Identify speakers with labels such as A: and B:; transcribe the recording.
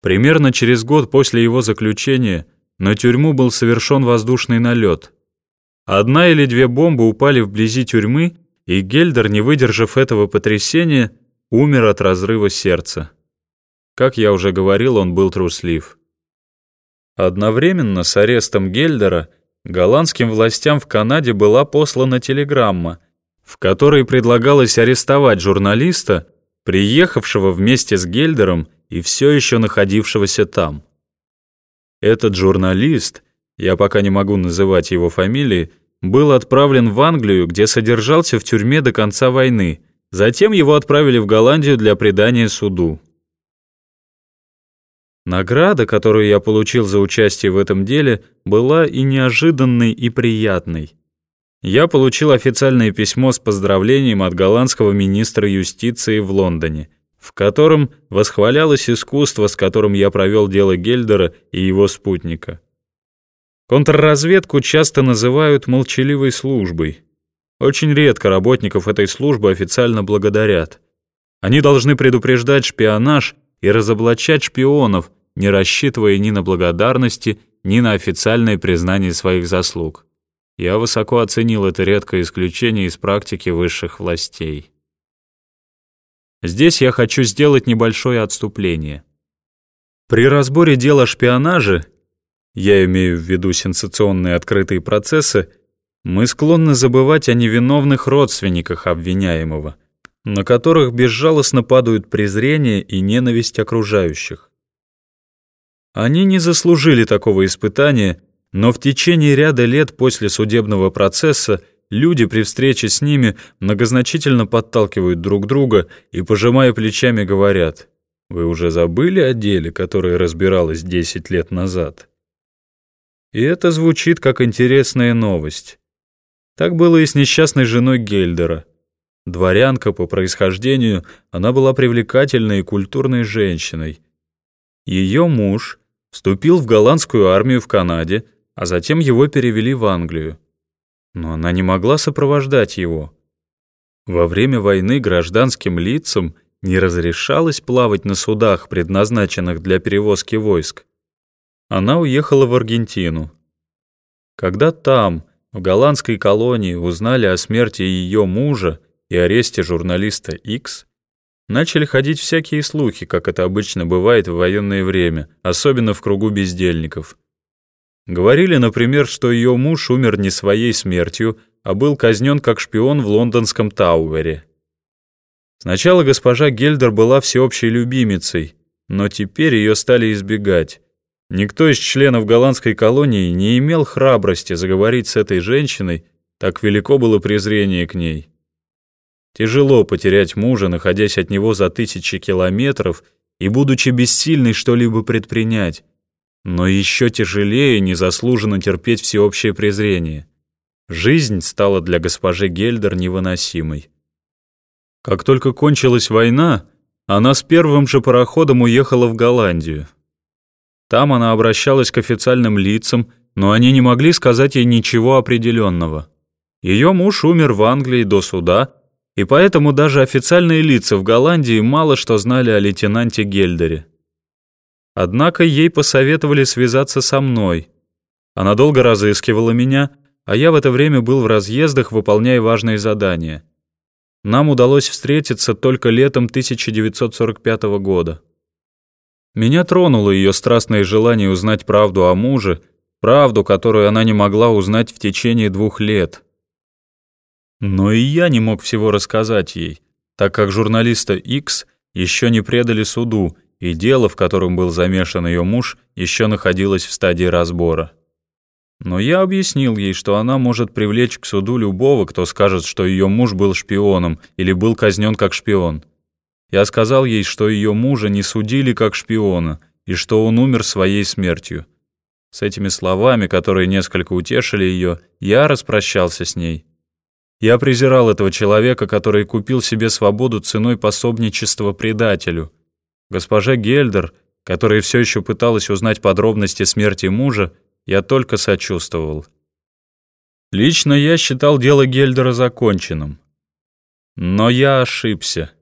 A: Примерно через год после его заключения на тюрьму был совершен воздушный налет. Одна или две бомбы упали вблизи тюрьмы, и Гельдер, не выдержав этого потрясения, умер от разрыва сердца. Как я уже говорил, он был труслив. Одновременно с арестом Гельдера голландским властям в Канаде была послана телеграмма, в которой предлагалось арестовать журналиста, приехавшего вместе с Гельдером и все еще находившегося там. Этот журналист, я пока не могу называть его фамилии, был отправлен в Англию, где содержался в тюрьме до конца войны. Затем его отправили в Голландию для предания суду. Награда, которую я получил за участие в этом деле, была и неожиданной, и приятной. Я получил официальное письмо с поздравлением от голландского министра юстиции в Лондоне, в котором восхвалялось искусство, с которым я провел дело Гельдера и его спутника. Контрразведку часто называют молчаливой службой. Очень редко работников этой службы официально благодарят. Они должны предупреждать шпионаж и разоблачать шпионов, не рассчитывая ни на благодарности, ни на официальное признание своих заслуг. Я высоко оценил это редкое исключение из практики высших властей. Здесь я хочу сделать небольшое отступление. При разборе дела шпионажа я имею в виду сенсационные открытые процессы, мы склонны забывать о невиновных родственниках обвиняемого, на которых безжалостно падают презрение и ненависть окружающих. Они не заслужили такого испытания, но в течение ряда лет после судебного процесса люди при встрече с ними многозначительно подталкивают друг друга и, пожимая плечами, говорят «Вы уже забыли о деле, которое разбиралось 10 лет назад?» И это звучит как интересная новость. Так было и с несчастной женой Гельдера. Дворянка по происхождению, она была привлекательной и культурной женщиной. Ее муж вступил в голландскую армию в Канаде, а затем его перевели в Англию. Но она не могла сопровождать его. Во время войны гражданским лицам не разрешалось плавать на судах, предназначенных для перевозки войск. Она уехала в Аргентину. Когда там, в голландской колонии, узнали о смерти ее мужа и аресте журналиста X, начали ходить всякие слухи, как это обычно бывает в военное время, особенно в кругу бездельников. Говорили, например, что ее муж умер не своей смертью, а был казнен как шпион в лондонском Тауэре. Сначала госпожа Гельдер была всеобщей любимицей, но теперь ее стали избегать. Никто из членов голландской колонии не имел храбрости заговорить с этой женщиной, так велико было презрение к ней. Тяжело потерять мужа, находясь от него за тысячи километров и будучи бессильной что-либо предпринять. Но еще тяжелее незаслуженно терпеть всеобщее презрение. Жизнь стала для госпожи Гельдер невыносимой. Как только кончилась война, она с первым же пароходом уехала в Голландию. Там она обращалась к официальным лицам, но они не могли сказать ей ничего определенного. Ее муж умер в Англии до суда, и поэтому даже официальные лица в Голландии мало что знали о лейтенанте Гельдере. Однако ей посоветовали связаться со мной. Она долго разыскивала меня, а я в это время был в разъездах, выполняя важные задания. Нам удалось встретиться только летом 1945 года. Меня тронуло ее страстное желание узнать правду о муже, правду, которую она не могла узнать в течение двух лет. Но и я не мог всего рассказать ей, так как журналиста X еще не предали суду, и дело, в котором был замешан ее муж, еще находилось в стадии разбора. Но я объяснил ей, что она может привлечь к суду любого, кто скажет, что ее муж был шпионом или был казнен как шпион. Я сказал ей, что ее мужа не судили как шпиона и что он умер своей смертью. С этими словами, которые несколько утешили ее, я распрощался с ней. Я презирал этого человека, который купил себе свободу ценой пособничества предателю. Госпожа Гельдер, которая все еще пыталась узнать подробности смерти мужа, я только сочувствовал. Лично я считал дело Гельдера законченным. Но я ошибся.